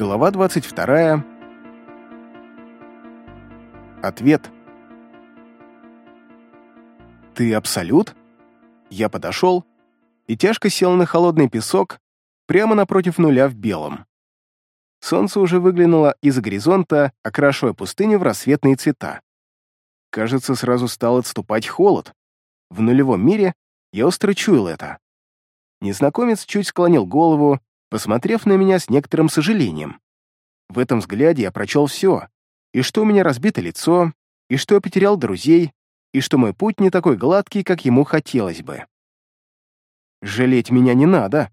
Глава 22. Ответ. «Ты абсолют?» Я подошел и тяжко сел на холодный песок прямо напротив нуля в белом. Солнце уже выглянуло из-за горизонта, окрашивая пустыню в рассветные цвета. Кажется, сразу стал отступать холод. В нулевом мире я остро чуял это. Незнакомец чуть склонил голову, посмотрев на меня с некоторым сожалением. В этом взгляде я прочел все, и что у меня разбито лицо, и что я потерял друзей, и что мой путь не такой гладкий, как ему хотелось бы. «Жалеть меня не надо»,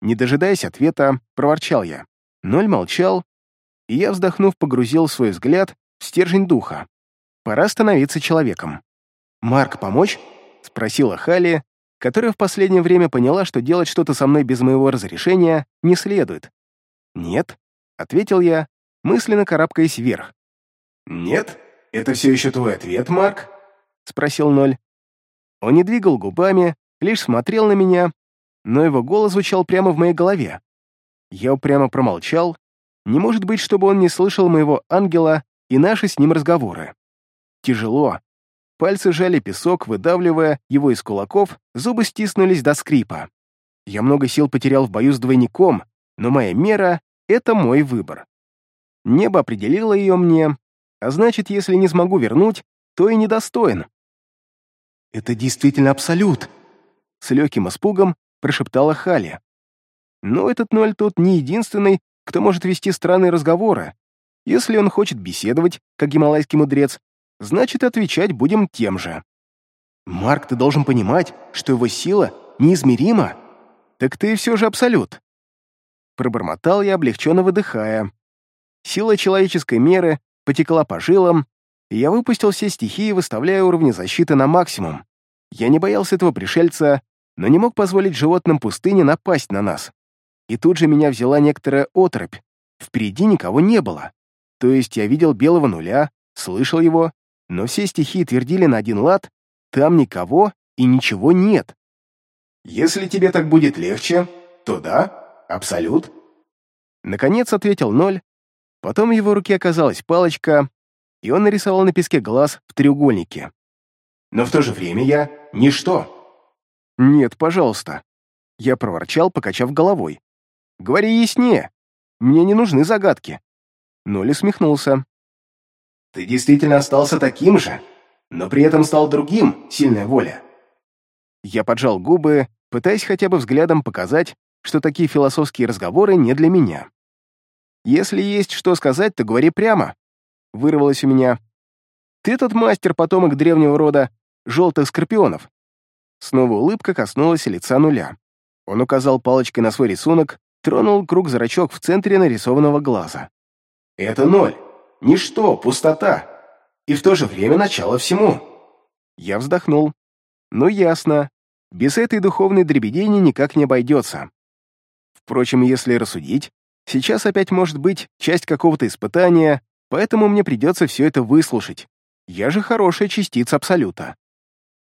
не дожидаясь ответа, проворчал я. Ноль молчал, и я, вздохнув, погрузил свой взгляд в стержень духа. Пора становиться человеком. «Марк, помочь?» — спросила Хали, которая в последнее время поняла, что делать что-то со мной без моего разрешения не следует. «Нет», — ответил я, мысленно карабкаясь вверх. «Нет? Это все еще твой ответ, Марк?» — спросил Ноль. Он не двигал губами, лишь смотрел на меня, но его голос звучал прямо в моей голове. Я упрямо промолчал. Не может быть, чтобы он не слышал моего ангела и наши с ним разговоры. Тяжело. Пальцы жали песок, выдавливая его из кулаков, зубы стиснулись до скрипа. Я много сил потерял в бою с двойником, но моя мера — это мой выбор. Небо определило ее мне, а значит, если не смогу вернуть, то и недостоин. «Это действительно абсолют!» С легким испугом прошептала Хали. Но этот ноль тут не единственный, кто может вести странные разговоры. Если он хочет беседовать, как гималайский мудрец, значит, отвечать будем тем же. Марк, ты должен понимать, что его сила неизмерима. Так ты все же абсолют. Пробормотал я, облегченно выдыхая. Сила человеческой меры потекла по жилам, и я выпустил все стихии, выставляя уровни защиты на максимум. Я не боялся этого пришельца, но не мог позволить животным пустыни напасть на нас. И тут же меня взяла некоторая оторопь. Впереди никого не было. То есть я видел белого нуля, слышал его, но все стихии твердили на один лад, там никого и ничего нет. «Если тебе так будет легче, то да, абсолют». Наконец ответил ноль, потом в его руке оказалась палочка, и он нарисовал на песке глаз в треугольнике. «Но в то же время я — ничто». «Нет, пожалуйста». Я проворчал, покачав головой. Говори яснее. Мне не нужны загадки». Ноли смехнулся. «Ты действительно остался таким же, но при этом стал другим, сильная воля». Я поджал губы, пытаясь хотя бы взглядом показать, что такие философские разговоры не для меня. «Если есть что сказать, то говори прямо», — вырвалось у меня. «Ты тот мастер, потомок древнего рода желтых скорпионов». Снова улыбка коснулась лица нуля. Он указал палочкой на свой рисунок, тронул круг-зрачок в центре нарисованного глаза. «Это ноль. Ничто, пустота. И в то же время начало всему». Я вздохнул. «Ну, ясно. Без этой духовной дребедени никак не обойдется. Впрочем, если рассудить, сейчас опять может быть часть какого-то испытания, поэтому мне придется все это выслушать. Я же хорошая частица Абсолюта».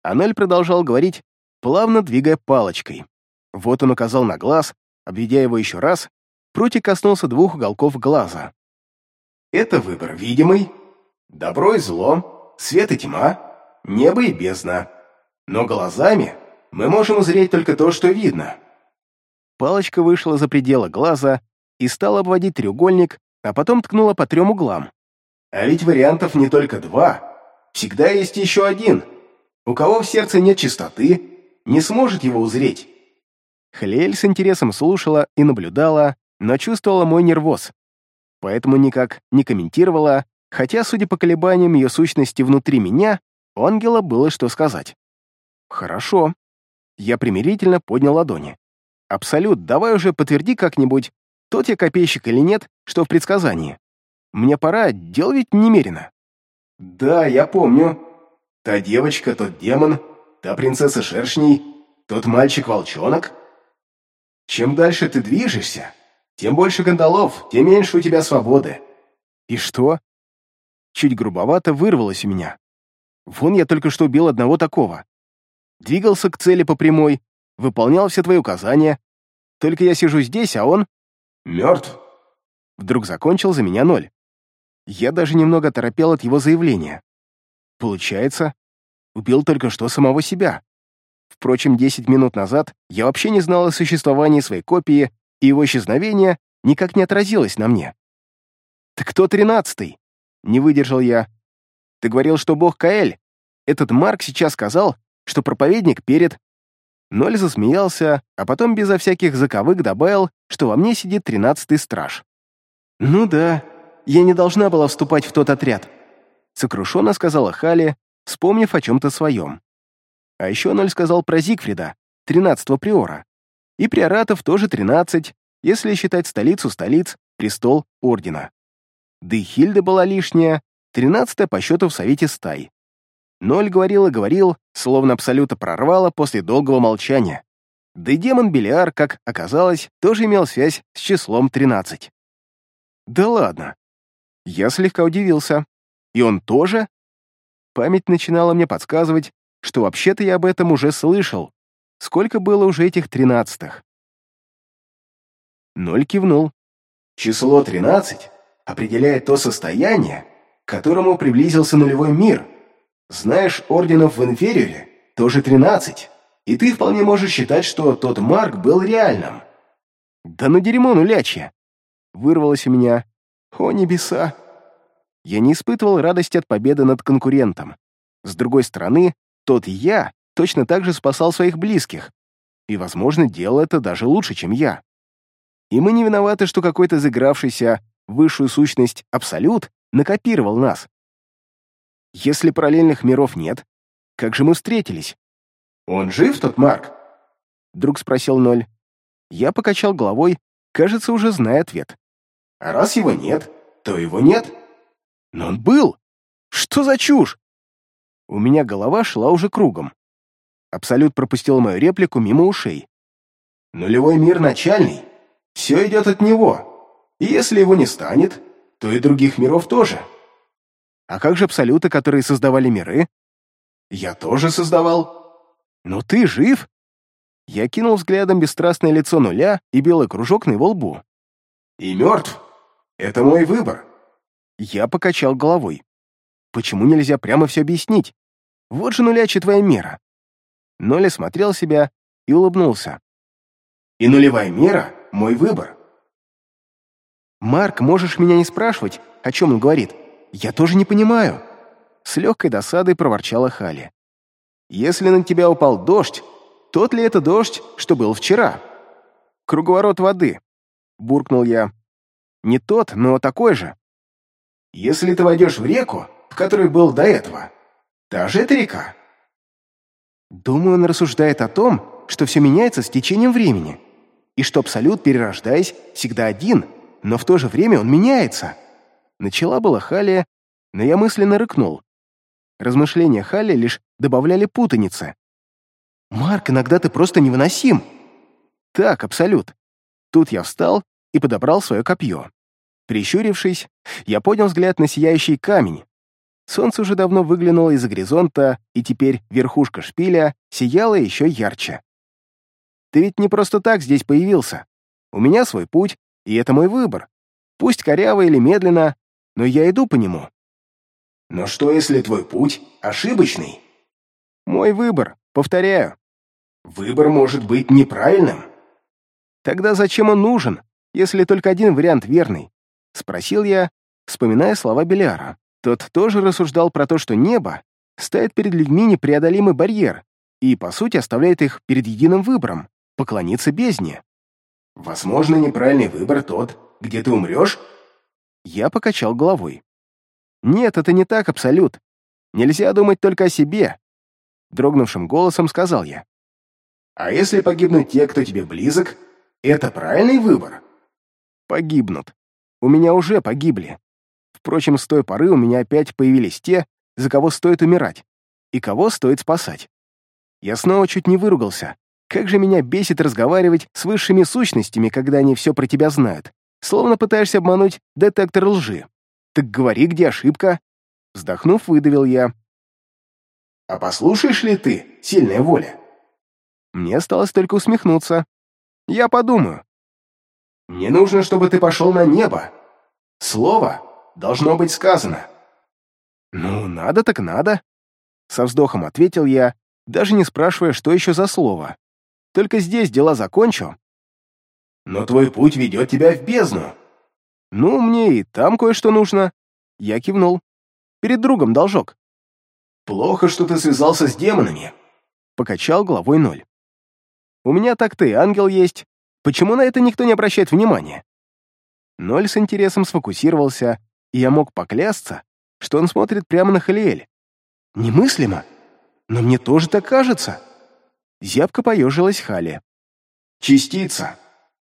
Анель продолжал говорить, плавно двигая палочкой. Вот он указал на глаз, Обведя его еще раз, прутик коснулся двух уголков глаза. «Это выбор видимый. Добро и зло, свет и тьма, небо и бездна. Но глазами мы можем узреть только то, что видно». Палочка вышла за пределы глаза и стала обводить треугольник, а потом ткнула по трем углам. «А ведь вариантов не только два. Всегда есть еще один. У кого в сердце нет чистоты, не сможет его узреть. Хлель с интересом слушала и наблюдала, но чувствовала мой нервоз. Поэтому никак не комментировала, хотя, судя по колебаниям ее сущности внутри меня, у ангела было что сказать. «Хорошо». Я примирительно поднял ладони. «Абсолют, давай уже подтверди как-нибудь, тот я копейщик или нет, что в предсказании. Мне пора, дел ведь немерено». «Да, я помню. Та девочка, тот демон, та принцесса шершней, тот мальчик-волчонок». Чем дальше ты движешься, тем больше кандалов, тем меньше у тебя свободы. И что? Чуть грубовато вырвалось у меня. Вон я только что убил одного такого. Двигался к цели по прямой, выполнял все твои указания. Только я сижу здесь, а он... Мертв. Вдруг закончил за меня ноль. Я даже немного торопел от его заявления. Получается, убил только что самого себя. Впрочем, 10 минут назад я вообще не знал о существовании своей копии, и его исчезновение никак не отразилось на мне. «Так кто тринадцатый?» — не выдержал я. «Ты говорил, что бог Каэль. Этот Марк сейчас сказал, что проповедник перед...» Ноль засмеялся, а потом безо всяких заковык добавил, что во мне сидит тринадцатый страж. «Ну да, я не должна была вступать в тот отряд», — сокрушенно сказала Хали, вспомнив о чем-то своем. А еще Ноль сказал про Зигфрида, тринадцатого приора. И приоратов тоже тринадцать, если считать столицу столиц, престол ордена. Да и Хильда была лишняя, тринадцатая по счету в совете стай. Ноль говорил и говорил, словно абсолютно прорвало после долгого молчания. Да и демон Белиар, как оказалось, тоже имел связь с числом тринадцать. Да ладно. Я слегка удивился. И он тоже? Память начинала мне подсказывать, что вообще-то я об этом уже слышал. Сколько было уже этих тринадцатых? Ноль кивнул. Число тринадцать определяет то состояние, к которому приблизился нулевой мир. Знаешь, орденов в инфериоре тоже тринадцать, и ты вполне можешь считать, что тот Марк был реальным. Да ну дерьмо нулячье! Вырвалось у меня. О, небеса! Я не испытывал радости от победы над конкурентом. С другой стороны, тот я точно так же спасал своих близких. И, возможно, делал это даже лучше, чем я. И мы не виноваты, что какой-то заигравшийся высшую сущность Абсолют накопировал нас. Если параллельных миров нет, как же мы встретились? «Он жив, тот Марк?» Вдруг спросил Ноль. Я покачал головой, кажется, уже зная ответ. «А раз его нет, то его нет». «Но он был! Что за чушь?» У меня голова шла уже кругом. Абсолют пропустил мою реплику мимо ушей. «Нулевой мир начальный. Все идет от него. И если его не станет, то и других миров тоже». «А как же абсолюты, которые создавали миры?» «Я тоже создавал». «Но ты жив?» Я кинул взглядом бесстрастное лицо нуля и белый кружок на его лбу. «И мертв. Это мой выбор». Я покачал головой. Почему нельзя прямо все объяснить? Вот же нулячья твоя мера. Ноля смотрел себя и улыбнулся. И нулевая мера — мой выбор. Марк, можешь меня не спрашивать, о чем он говорит. Я тоже не понимаю. С легкой досадой проворчала Хали. Если на тебя упал дождь, тот ли это дождь, что был вчера? Круговорот воды, буркнул я. Не тот, но такой же. Если ты войдешь в реку, в которой был до этого. Та же эта река. Думаю, он рассуждает о том, что все меняется с течением времени, и что Абсолют, перерождаясь, всегда один, но в то же время он меняется. Начала была Халия, но я мысленно рыкнул. Размышления Хали лишь добавляли путаницы. «Марк, иногда ты просто невыносим!» «Так, Абсолют». Тут я встал и подобрал свое копье. Прищурившись, я поднял взгляд на сияющий камень, Солнце уже давно выглянуло из-за горизонта, и теперь верхушка шпиля сияла еще ярче. «Ты ведь не просто так здесь появился. У меня свой путь, и это мой выбор. Пусть коряво или медленно, но я иду по нему». «Но что, если твой путь ошибочный?» «Мой выбор, повторяю». «Выбор может быть неправильным». «Тогда зачем он нужен, если только один вариант верный?» — спросил я, вспоминая слова Беляра. Тот тоже рассуждал про то, что небо ставит перед людьми непреодолимый барьер и, по сути, оставляет их перед единым выбором — поклониться бездне. «Возможно, неправильный выбор тот, где ты умрешь?» Я покачал головой. «Нет, это не так, Абсолют. Нельзя думать только о себе», — дрогнувшим голосом сказал я. «А если погибнут те, кто тебе близок, это правильный выбор?» «Погибнут. У меня уже погибли. Впрочем, с той поры у меня опять появились те, за кого стоит умирать, и кого стоит спасать. Я снова чуть не выругался. Как же меня бесит разговаривать с высшими сущностями, когда они все про тебя знают. Словно пытаешься обмануть детектор лжи. Так говори, где ошибка. Вздохнув, выдавил я. «А послушаешь ли ты, сильная воля?» Мне осталось только усмехнуться. Я подумаю. «Мне нужно, чтобы ты пошел на небо, Слово должно быть сказано». «Ну, надо так надо», — со вздохом ответил я, даже не спрашивая, что еще за слово. «Только здесь дела закончу». «Но твой путь ведет тебя в бездну». «Ну, мне и там кое-что нужно». Я кивнул. «Перед другом должок». «Плохо, что ты связался с демонами», — покачал головой ноль. «У меня так ты, ангел есть. Почему на это никто не обращает внимания?» Ноль с интересом сфокусировался, и я мог поклясться, что он смотрит прямо на Халиэль. «Немыслимо! Но мне тоже так кажется!» Зябко поежилась Хали. «Частица.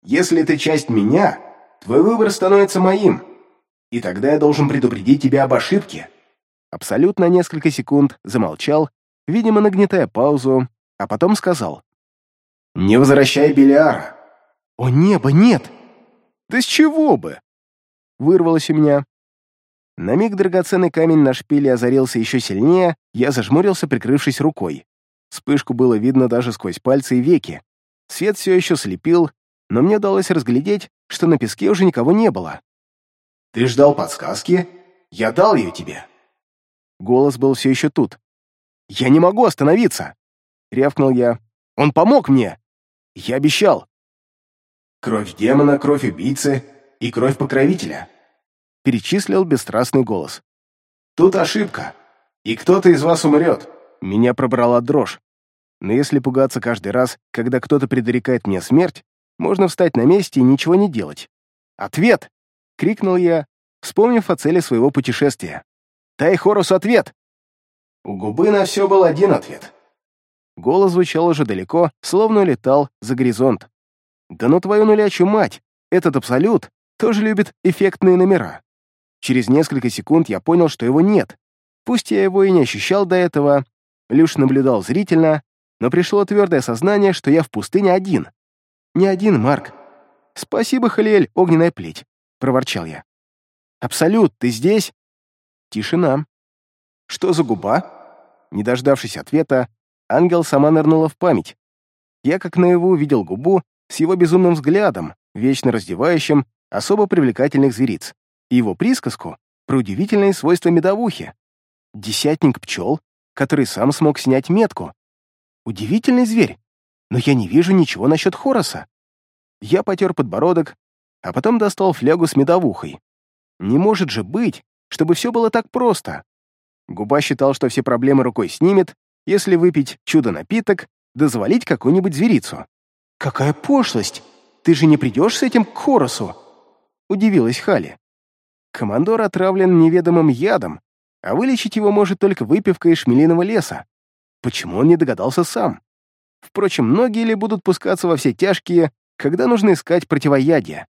Если ты часть меня, твой выбор становится моим, и тогда я должен предупредить тебя об ошибке». Абсолютно несколько секунд замолчал, видимо, нагнетая паузу, а потом сказал. «Не возвращай Белиара». «О небо, нет!» «Да с чего бы?» Вырвалось у меня. На миг драгоценный камень на шпиле озарился еще сильнее, я зажмурился, прикрывшись рукой. Вспышку было видно даже сквозь пальцы и веки. Свет все еще слепил, но мне удалось разглядеть, что на песке уже никого не было. «Ты ждал подсказки? Я дал ее тебе». Голос был все еще тут. «Я не могу остановиться!» — рявкнул я. «Он помог мне! Я обещал!» «Кровь демона, кровь убийцы и кровь покровителя», — перечислил бесстрастный голос. «Тут ошибка, и кто-то из вас умрет». Меня пробрала дрожь. Но если пугаться каждый раз, когда кто-то предрекает мне смерть, можно встать на месте и ничего не делать. «Ответ!» — крикнул я, вспомнив о цели своего путешествия. «Дай Хорусу ответ!» У губы на все был один ответ. Голос звучал уже далеко, словно летал за горизонт. «Да ну твою нулячью мать! Этот абсолют тоже любит эффектные номера». Через несколько секунд я понял, что его нет. Пусть я его и не ощущал до этого, лишь наблюдал зрительно, но пришло твердое сознание, что я в пустыне один. «Не один, Марк. Спасибо, Халиэль, огненная плеть», — проворчал я. «Абсолют, ты здесь?» Тишина. «Что за губа?» Не дождавшись ответа, ангел сама нырнула в память. Я как наяву видел губу с его безумным взглядом, вечно раздевающим особо привлекательных звериц, и его присказку про удивительные свойства медовухи. Десятник пчел, который сам смог снять метку. Удивительный зверь, но я не вижу ничего насчет Хороса. Я потер подбородок, а потом достал флягу с медовухой. Не может же быть, чтобы все было так просто. Губа считал, что все проблемы рукой снимет, если выпить чудо-напиток, да завалить какую-нибудь зверицу. «Какая пошлость! Ты же не придешь с этим к Хоросу?» Удивилась Хали. Командор отравлен неведомым ядом, а вылечить его может только выпивка из шмелиного леса. Почему он не догадался сам? Впрочем, многие ли будут пускаться во все тяжкие, когда нужно искать противоядие?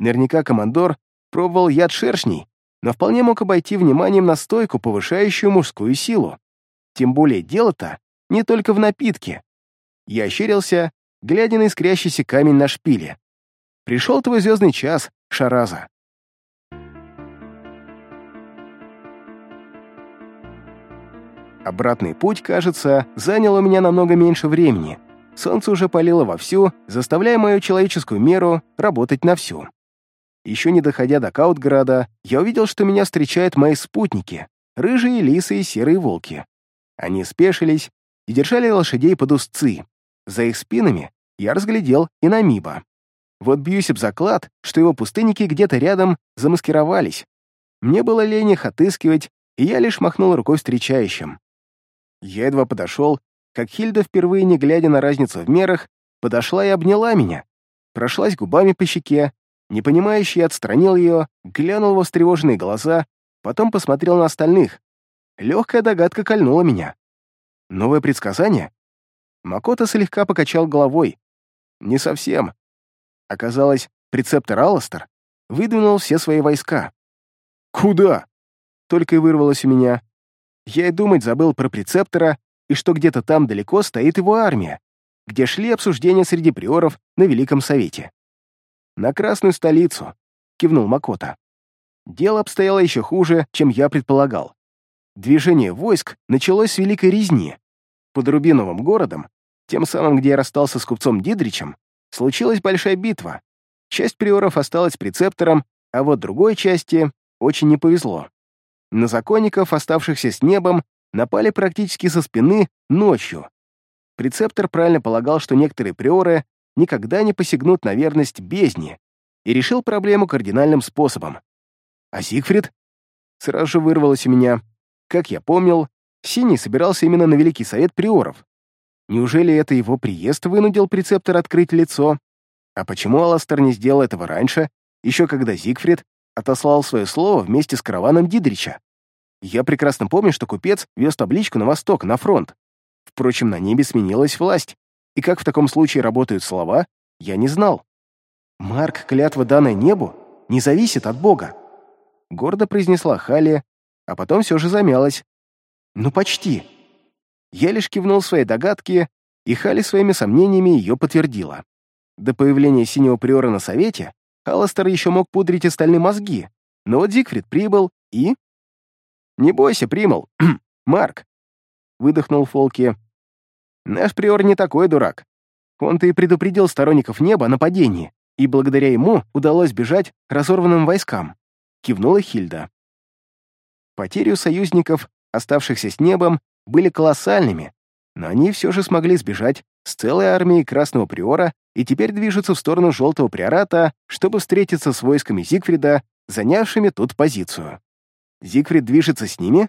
Наверняка командор пробовал яд шершней, но вполне мог обойти вниманием настойку, повышающую мужскую силу. Тем более дело-то не только в напитке. Я ощерился, глядя на искрящийся камень на шпиле. Пришел твой звездный час, Шараза. Обратный путь, кажется, занял у меня намного меньше времени. Солнце уже палило вовсю, заставляя мою человеческую меру работать на всю. Еще не доходя до Каутграда, я увидел, что меня встречают мои спутники — рыжие лисы и серые волки. Они спешились и держали лошадей под узцы. За их спинами я разглядел и Намиба. Вот бьюсь об заклад, что его пустынники где-то рядом замаскировались. Мне было лень их отыскивать, и я лишь махнул рукой встречающим. Я едва подошел, как Хильда, впервые не глядя на разницу в мерах, подошла и обняла меня. Прошлась губами по щеке, непонимающий отстранил ее, глянул во встревоженные глаза, потом посмотрел на остальных. Легкая догадка кольнула меня. Новое предсказание? Макота слегка покачал головой. Не совсем. Оказалось, прецептор Алластер выдвинул все свои войска. «Куда?» Только и вырвалось у меня. Я и думать забыл про прецептора, и что где-то там далеко стоит его армия, где шли обсуждения среди приоров на Великом Совете. «На Красную столицу», — кивнул Макота. Дело обстояло еще хуже, чем я предполагал. Движение войск началось с Великой Резни. Под Рубиновым городом, тем самым, где я расстался с купцом Дидричем, случилась большая битва. Часть приоров осталась прецептором, А вот другой части очень не повезло. На законников, оставшихся с небом, напали практически со спины ночью. Прецептор правильно полагал, что некоторые приоры никогда не посягнут на верность бездне, и решил проблему кардинальным способом. А Зигфрид? Сразу же вырвалось у меня. Как я помнил, Синий собирался именно на Великий Совет Приоров. Неужели это его приезд вынудил прецептор открыть лицо? А почему Аластер не сделал этого раньше, еще когда Зигфрид отослал свое слово вместе с караваном Дидрича? Я прекрасно помню, что купец вез табличку на восток, на фронт. Впрочем, на небе сменилась власть, и как в таком случае работают слова, я не знал. «Марк, клятва, данная небу, не зависит от Бога», — гордо произнесла Халия, а потом все же замялась. «Ну, почти». Я лишь кивнул своей догадки, и Хали своими сомнениями ее подтвердила. До появления синего приора на совете Алластер еще мог пудрить остальные мозги, но вот Зигфрид прибыл и... «Не бойся, примал. Марк!» — выдохнул Фолки. «Наш приор не такой дурак. Он-то и предупредил сторонников неба о нападении, и благодаря ему удалось бежать разорванным войскам», — кивнула Хильда. Потери у союзников, оставшихся с небом, были колоссальными, но они все же смогли сбежать с целой армией Красного Приора и теперь движутся в сторону Желтого Приората, чтобы встретиться с войсками Зигфрида, занявшими тут позицию. Зигфрид движется с ними?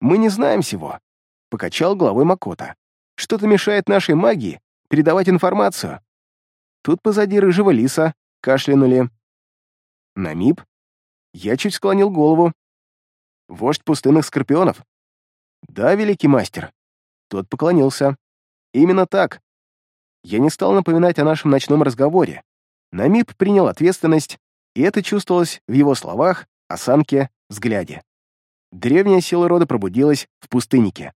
Мы не знаем всего. Покачал головой Макота. Что-то мешает нашей магии передавать информацию. Тут позади рыжего лиса кашлянули. Намиб? Я чуть склонил голову. Вождь пустынных скорпионов. Да, великий мастер. Тот поклонился. Именно так. Я не стал напоминать о нашем ночном разговоре. Намиб принял ответственность, и это чувствовалось в его словах, осанке взгляде. Древняя сила рода пробудилась в пустыннике.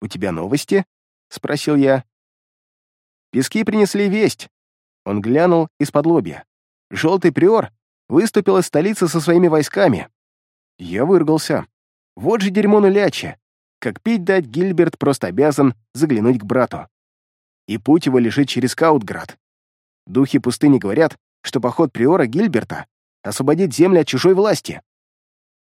«У тебя новости?» — спросил я. «Пески принесли весть». Он глянул из-под лобья. «Желтый приор выступил из столицы со своими войсками». Я выргался. Вот же дерьмо нуляче. Как пить дать, Гильберт просто обязан заглянуть к брату. И путь его лежит через Каутград. Духи пустыни говорят, что поход приора Гильберта освободит земли от чужой власти.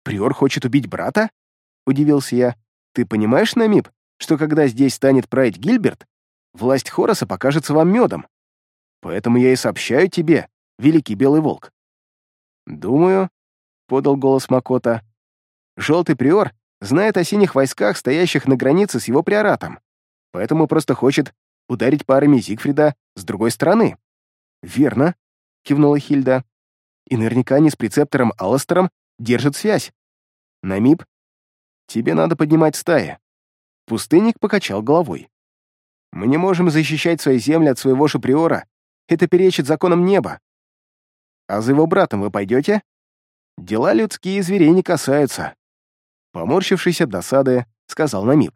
«Приор хочет убить брата?» — удивился я. «Ты понимаешь, Намиб, что когда здесь станет править Гильберт, власть Хороса покажется вам медом? Поэтому я и сообщаю тебе, великий белый волк». «Думаю», — подал голос Макота, «желтый приор знает о синих войсках, стоящих на границе с его приоратом, поэтому просто хочет ударить по армии Зигфрида с другой стороны». «Верно», — кивнула Хильда. «И наверняка они с прецептором Алластером держит связь. Намиб, тебе надо поднимать стаи. Пустынник покачал головой. Мы не можем защищать свои земли от своего шаприора. Это перечит законам неба. А за его братом вы пойдете? Дела людские зверей не касаются. Поморщившись от досады, сказал Намиб.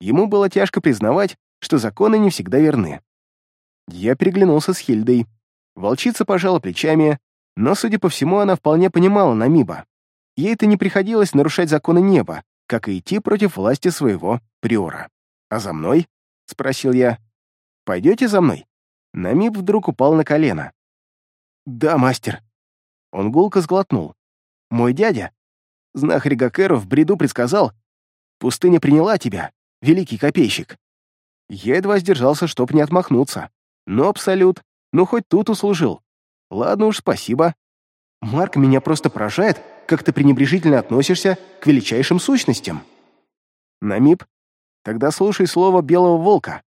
Ему было тяжко признавать, что законы не всегда верны. Я переглянулся с Хильдой. Волчица пожала плечами, но, судя по всему, она вполне понимала Намиба. Ей это не приходилось нарушать законы неба, как и идти против власти своего приора. «А за мной?» — спросил я. «Пойдете за мной?» Намиб вдруг упал на колено. «Да, мастер». Он гулко сглотнул. «Мой дядя, знахарь Гакеру, в бреду предсказал, пустыня приняла тебя, великий копейщик». Я едва сдержался, чтоб не отмахнуться. Но абсолют, ну хоть тут услужил. Ладно уж, спасибо. Марк, меня просто поражает, как ты пренебрежительно относишься к величайшим сущностям. Намип, тогда слушай слово белого волка.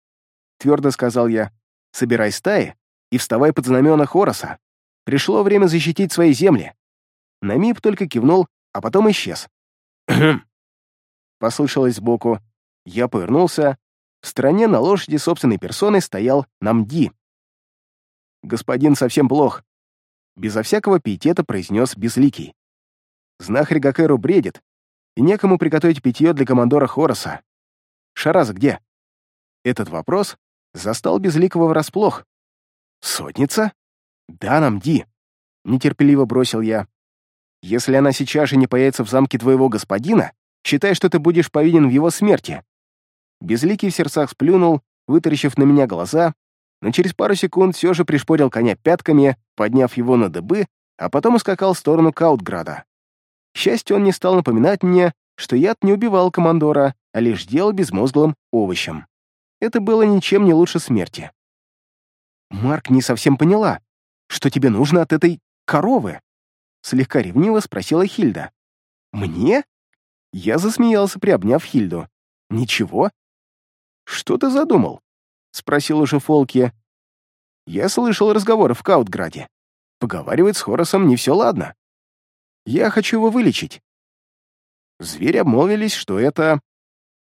Твердо сказал я. Собирай стаи и вставай под знамена Хороса. Пришло время защитить свои земли. Намип только кивнул, а потом исчез. Послышалось сбоку. Я повернулся. В стороне на лошади собственной персоной стоял Намди. «Господин совсем плох», — безо всякого пиетета произнес Безликий. «Знахарь Гакеру бредит, и некому приготовить питье для командора Хороса. Шараза где?» Этот вопрос застал Безликого врасплох. «Сотница?» «Да, Намди», — нетерпеливо бросил я. «Если она сейчас же не появится в замке твоего господина, считай, что ты будешь повинен в его смерти». Безликий в сердцах сплюнул, вытаращив на меня глаза, но через пару секунд все же пришпорил коня пятками, подняв его на дыбы а потом ускакал в сторону Каутграда. К счастью, он не стал напоминать мне, что яд не убивал командора, а лишь делал безмозглым овощем. Это было ничем не лучше смерти. «Марк не совсем поняла, что тебе нужно от этой коровы?» Слегка ревниво спросила Хильда. «Мне?» Я засмеялся, приобняв Хильду. «Ничего?» «Что ты задумал?» — спросил уже Фолки. «Я слышал разговоры в Каутграде. Поговаривает с Хоросом не все ладно. Я хочу его вылечить». Звери обмолвились, что это...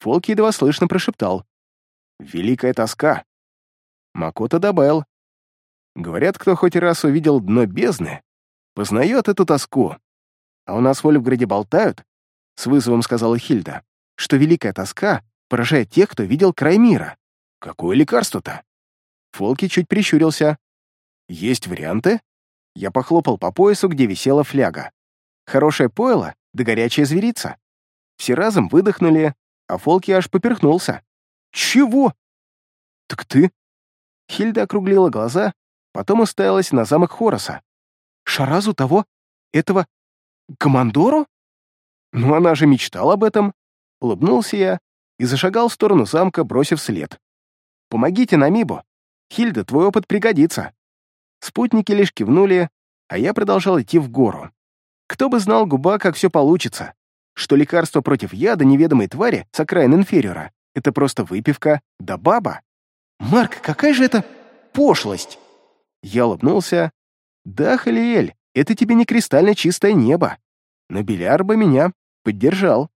Фолки едва слышно прошептал. «Великая тоска». Макота добавил. «Говорят, кто хоть раз увидел дно бездны, познает эту тоску. А у нас в Ольфграде болтают, — с вызовом сказала Хильда, — что великая тоска поражает тех, кто видел край мира. Какое лекарство-то? Фолки чуть прищурился. Есть варианты? Я похлопал по поясу, где висела фляга. Хорошее пойло да горячая зверица. Все разом выдохнули, а Фолки аж поперхнулся. «Чего?» «Так ты?» Хильда округлила глаза, потом уставилась на замок Хороса. «Шаразу того? Этого? Командору?» «Ну, она же мечтала об этом!» Улыбнулся я и зашагал в сторону замка, бросив след. «Помогите Намибу! Хильда, твой опыт пригодится!» Спутники лишь кивнули, а я продолжал идти в гору. Кто бы знал, губа, как все получится, что лекарство против яда неведомой твари с окраин инфериора — это просто выпивка да баба. «Марк, какая же это пошлость!» Я улыбнулся. «Да, Халиэль, это тебе не кристально чистое небо. Но Беляр бы меня поддержал.